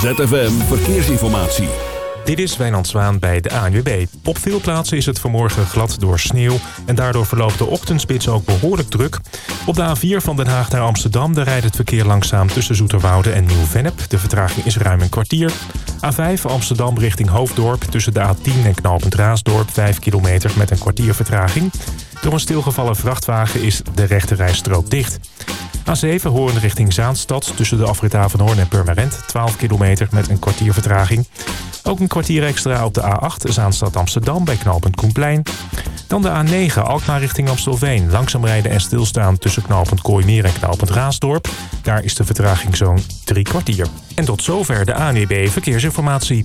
ZFM Verkeersinformatie. Dit is Wijnand Zwaan bij de ANWB. Op veel plaatsen is het vanmorgen glad door sneeuw... en daardoor verloopt de ochtendspits ook behoorlijk druk. Op de A4 van Den Haag naar Amsterdam... daar rijdt het verkeer langzaam tussen Zoeterwoude en Nieuw-Vennep. De vertraging is ruim een kwartier. A5 Amsterdam richting Hoofddorp tussen de A10 en Knaalpunt Raasdorp... 5 kilometer met een kwartier vertraging. Door een stilgevallen vrachtwagen is de rechterrijstrook dicht. A7 Hoorn richting Zaanstad tussen de afrit Hoorn en Purmerend. 12 kilometer met een kwartier vertraging. Ook een kwartier extra op de A8 Zaanstad Amsterdam bij knooppunt Koenplein. Dan de A9 Alkmaar richting Amstelveen. Langzaam rijden en stilstaan tussen knooppunt Kooimeer en knooppunt Raasdorp. Daar is de vertraging zo'n drie kwartier. En tot zover de ANWB Verkeersinformatie.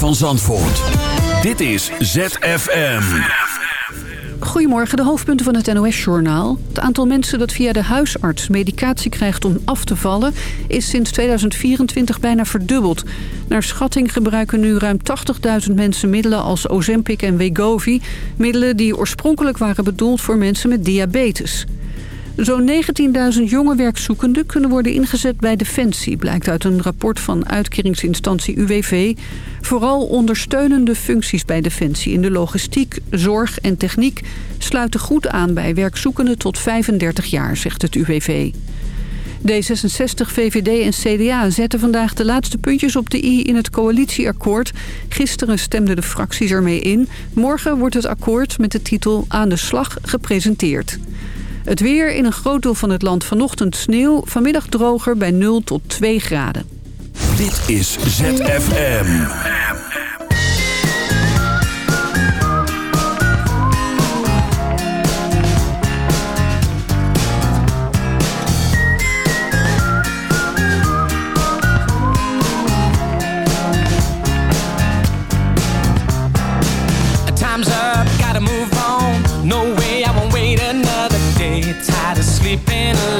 van Zandvoort. Dit is ZFM. Goedemorgen, de hoofdpunten van het NOS-journaal. Het aantal mensen dat via de huisarts medicatie krijgt om af te vallen... is sinds 2024 bijna verdubbeld. Naar schatting gebruiken nu ruim 80.000 mensen middelen als Ozempic en Wegovy... middelen die oorspronkelijk waren bedoeld voor mensen met diabetes. Zo'n 19.000 jonge werkzoekenden kunnen worden ingezet bij Defensie... blijkt uit een rapport van uitkeringsinstantie UWV. Vooral ondersteunende functies bij Defensie in de logistiek, zorg en techniek... sluiten goed aan bij werkzoekenden tot 35 jaar, zegt het UWV. D66, VVD en CDA zetten vandaag de laatste puntjes op de i in het coalitieakkoord. Gisteren stemden de fracties ermee in. Morgen wordt het akkoord met de titel Aan de slag gepresenteerd. Het weer in een groot deel van het land vanochtend sneeuw. Vanmiddag droger bij 0 tot 2 graden. Dit is ZFM. been alive.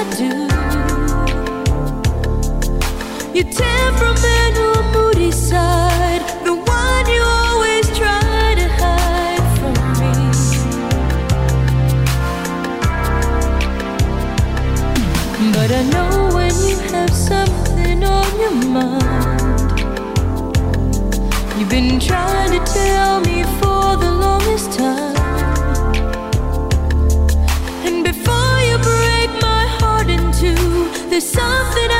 You tear from that old moody side, the one you always try to hide from me. But I know when you have something on your mind, you've been trying to tell me for the longest time. There's something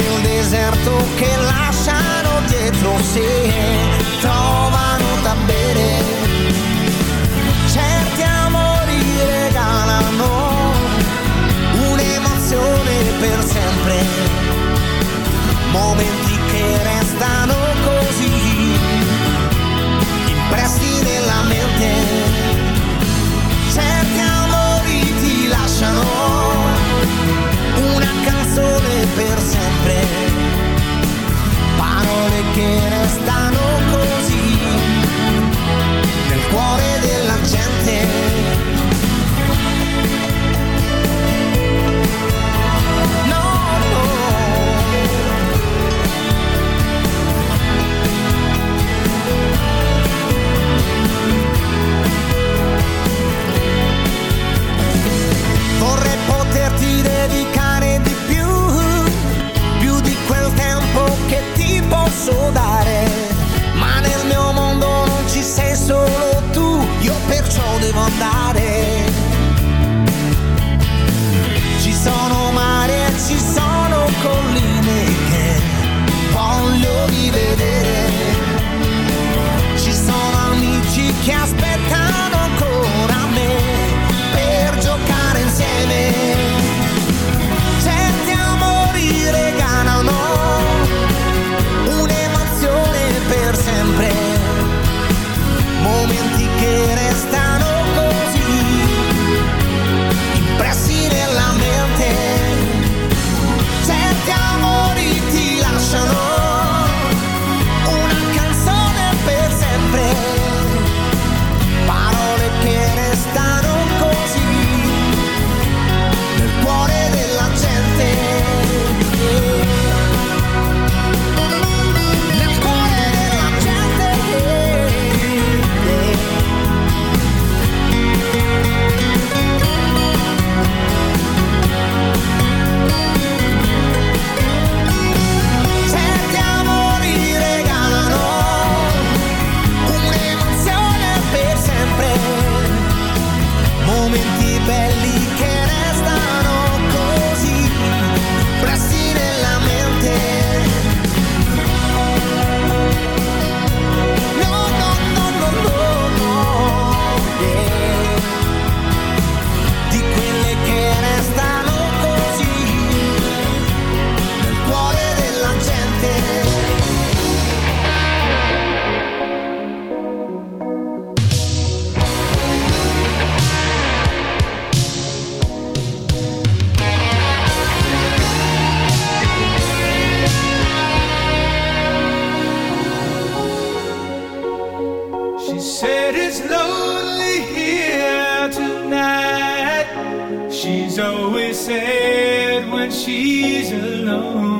nel deserto che lasciano dietro sé trovano da bere. Certi amori regalano un'emozione per sempre. Momenti che restano così impressi nella mente. Certi amori ti lasciano per sempre, parole che restano così. posso dare, ma nel mio mondo non ci sei solo tu, io perciò devo andare. She's alone.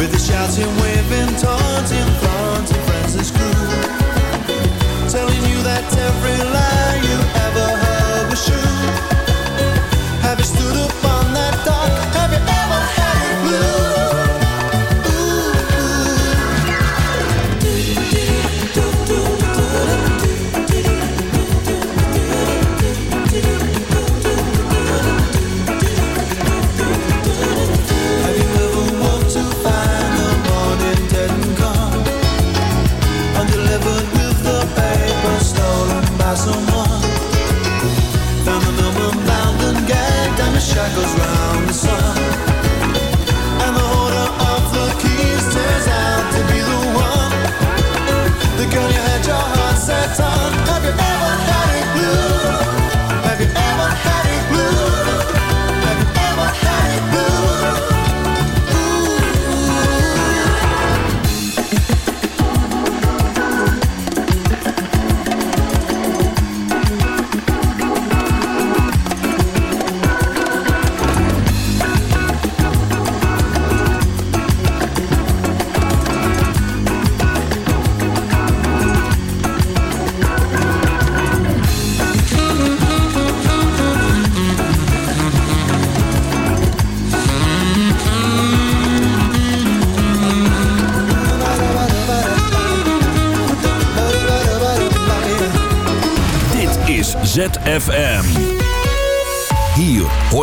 With the shouts and waving, taunting,